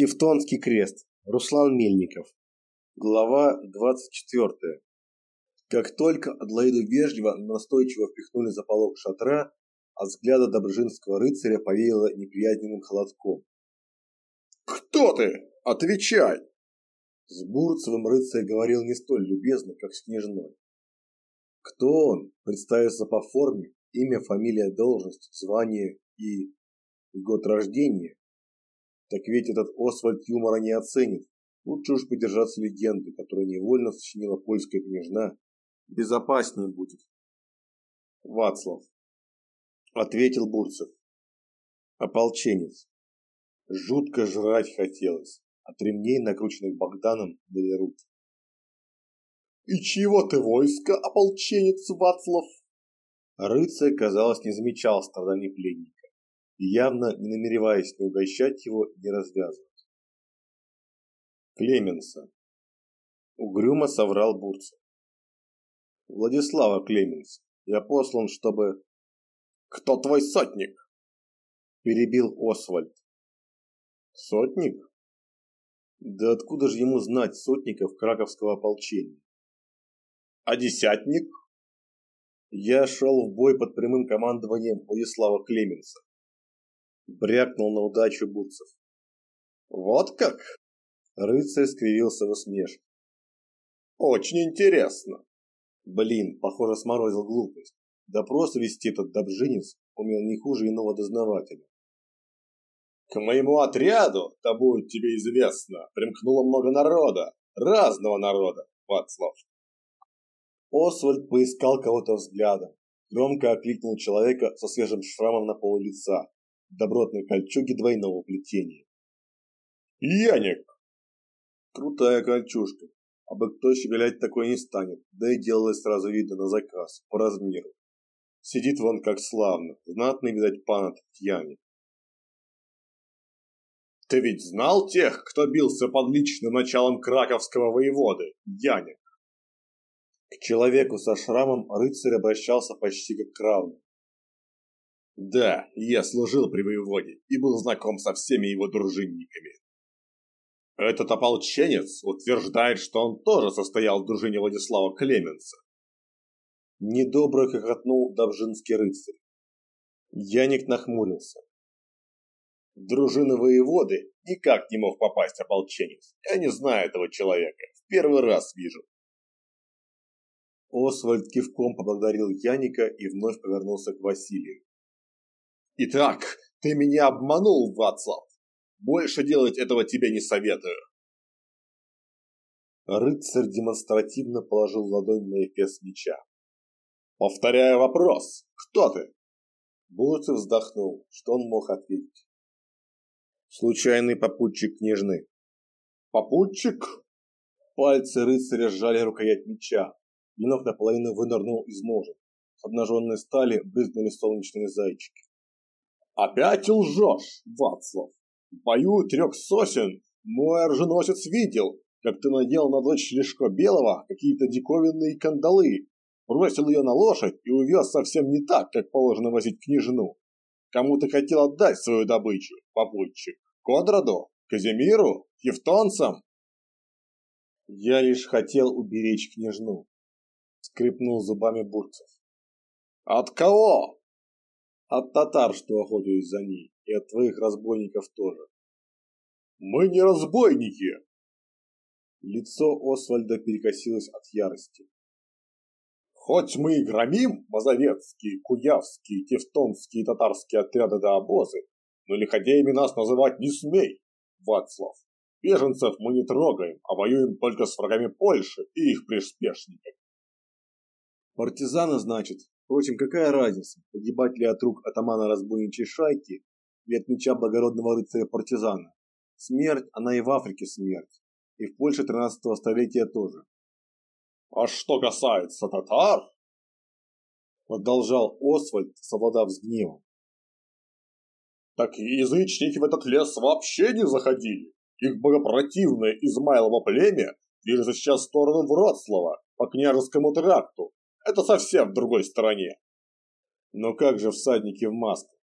Тевтонский крест. Руслан Мельников. Глава 24. Как только Адлоиду вежливо, но настойчиво впихнули за полог шатра, от взгляда доброжинского рыцаря повеяло неприязненным холодком. «Кто ты? Отвечай!» С Бурцевым рыцарь говорил не столь любезно, как с княжной. Кто он? Представился по форме, имя, фамилия, должность, звание и год рождения так ведь этот Освальд юмора не оценит. Лучше уж подержаться легенды, которую невольно сочинила польская княжна. Безопаснее будет. Вацлав. Ответил Бурцев. Ополченец. Жутко жрать хотелось. От ремней, накрученных Богданом, были руки. «И чего ты войско, ополченец Вацлав?» Рыцарь, казалось, не замечал страданий пленника явно не намереваясь ни угощать его, ни развязывать. Клеменса. Угрюмо соврал Бурцев. Владислава Клеменс. Я послан, чтобы... Кто твой сотник? Перебил Освальд. Сотник? Да откуда же ему знать сотников краковского ополчения? А десятник? Я шел в бой под прямым командованием Владислава Клеменса брякнул на удачу Бурцев. Вот как? Рыцарь скривился в усмешке. Очень интересно. Блин, похоже, сморозил глупость. Допрос вести этот добжинец умел не хуже иного дознавателя. К моему отряду, то будет тебе известно, примкнуло много народа, разного народа, Вацлав. Освальд поискал кого-то взглядом, громко окликнул человека со свежим шрамом на полу лица добротной кольчуги двойного плетения. «Яник!» Крутая кольчужка. А бы кто щеголять такой не станет, да и делалось сразу видно на заказ, по размеру. Сидит вон как славно, знатный, видать, пан этот Яник. Ты ведь знал тех, кто бился под личным началом краковского воеводы, Яник? К человеку со шрамом рыцарь обращался почти как к равному. Да, я служил при воеводе и был знаком со всеми его дружинниками. Этот ополченец утверждает, что он тоже состоял в дружине Владислава Клеменса. Недобро хохотнул Добжинский рыцарь. Яник нахмурился. В дружину воеводы никак не мог попасть ополченец. Я не знаю этого человека. В первый раз вижу. Освальд кивком поблагодарил Яника и вновь повернулся к Василию. Итак, ты меня обманул, Вацлав. Больше делать этого тебе не советую. Рыцарь демонстративно положил ладонь на эфес меча. Повторяю вопрос. Кто ты? Бурцев вздохнул. Что он мог ответить? Случайный попутчик княжны. Попутчик? Пальцы рыцаря сжали рукоять меча. Клинок наполовину вынырнул из ножен. С обнаженной стали брызнули солнечные зайчики. Опять лжешь, Вацлав. В бою трех сосен мой оруженосец видел, как ты надел на дочь Лешко Белого какие-то диковинные кандалы, бросил ее на лошадь и увез совсем не так, как положено возить княжну. Кому ты хотел отдать свою добычу, попутчик? Кодраду? Казимиру? Евтонцам? Я лишь хотел уберечь княжну, скрипнул зубами Бурцев. От кого? От татар, что охотились за ней, и от твоих разбойников тоже. Мы не разбойники. Лицо Освальда перекосилось от ярости. Хоть мы и громим мазовецкие, куявские, тевтонские татарские отряды до обозы, но лиходеями нас называть не смей, Вацлав. Беженцев мы не трогаем, а воюем только с врагами Польши и их приспешниками. Партизаны, значит, Впрочем, какая разница, погибать ли от рук атамана разбойничьей шайки или от меча благородного рыцаря-партизана? Смерть, она и в Африке смерть, и в Польше 13 столетия тоже. А что касается татар, продолжал Освальд, совладав с гневом. Так язычники в этот лес вообще не заходили. Их богопротивное Измайлово племя движется сейчас в сторону Вроцлава, по княжескому тракту, это совсем в другой стороне. Но как же всадники в масках?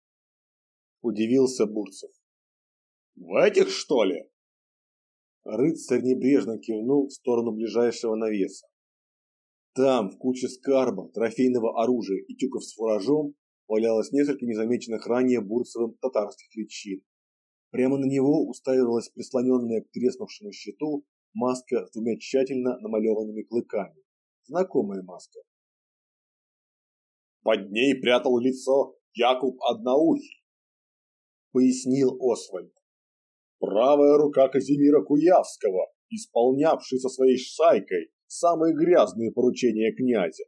Удивился Бурцев. В этих, что ли? Рыцарь небрежно кивнул в сторону ближайшего навеса. Там, в куче скарба, трофейного оружия и тюков с фуражом, валялось несколько незамеченных ранее Бурцевым татарских личин. Прямо на него уставилась прислоненная к треснувшему щиту маска с двумя тщательно намалеванными клыками. Знакомая маска. Под ней прятал лицо Якуб Одноухий, пояснил Освальд. Правая рука Казимира Куявского, исполнявший со своей шайкой самые грязные поручения князя.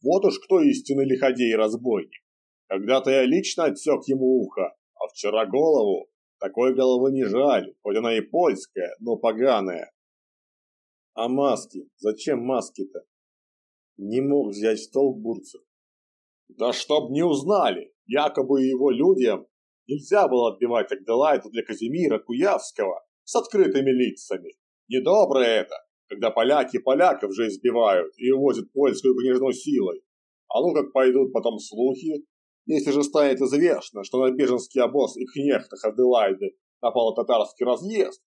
Вот уж кто истинный лиходей и разбойник. Когда-то я лично отсек ему ухо, а вчера голову. Такой головы не жаль, хоть она и польская, но поганая. А маски? Зачем маски-то? Не мог взять в толк Бурцев. Да чтоб не узнали, якобы его людям нельзя было отбивать Агделайту для Казимира Куявского с открытыми лицами. Недоброе это, когда поляки поляков же избивают и увозят польскую княжну силой. А ну как пойдут потом слухи, если же станет известно, что на беженский обоз и кнехтах Аделайды напал татарский разъезд,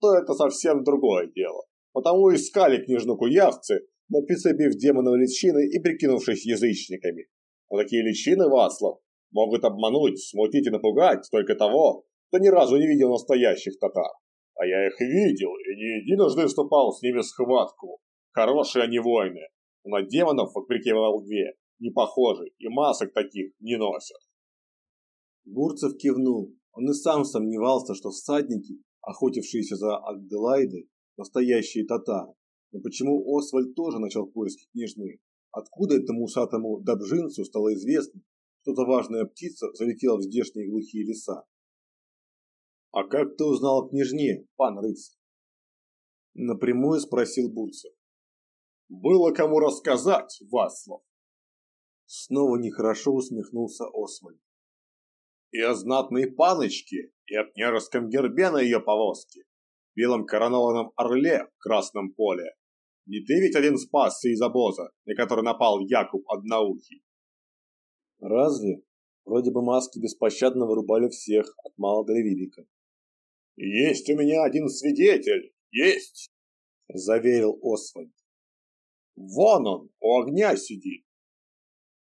то это совсем другое дело. Потому искали княжну куявцы, но прицепив демонов личины и прикинувшись язычниками. Но такие личины, Васлов, могут обмануть, смутить и напугать только того, кто ни разу не видел настоящих татар. А я их видел и не единожды вступал с ними в схватку. Хорошие они воины, но на демонов, вопреки волдве, не похожи и масок таких не носят. Бурцев кивнул. Он и сам сомневался, что всадники, охотившиеся за Агделайдой, настоящие татары. Но почему Освальд тоже начал поиски княжны? Откуда этому усатому добжинцу стало известно, что за важная птица залетела в здешние глухие леса? «А как ты узнал о княжне, пан рыцарь?» Напрямую спросил Бурцев. «Было кому рассказать, Васлов. Снова нехорошо усмехнулся Освальд. И о знатной паночке, и о княжеском гербе на ее повозке, белом коронованном орле в красном поле. Не ты ведь один спасся из обоза, на который напал Якуб Одноухий? Разве? Вроде бы маски беспощадно вырубали всех, от мала до велика. Есть у меня один свидетель, есть, заверил Освальд. Вон он, у огня сидит.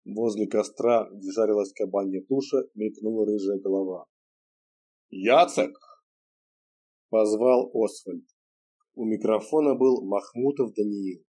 Возле костра, где жарилась кабанья туша, мелькнула рыжая голова. «Яцек!» – позвал Освальд. У микрофона был Махмутов Даниил.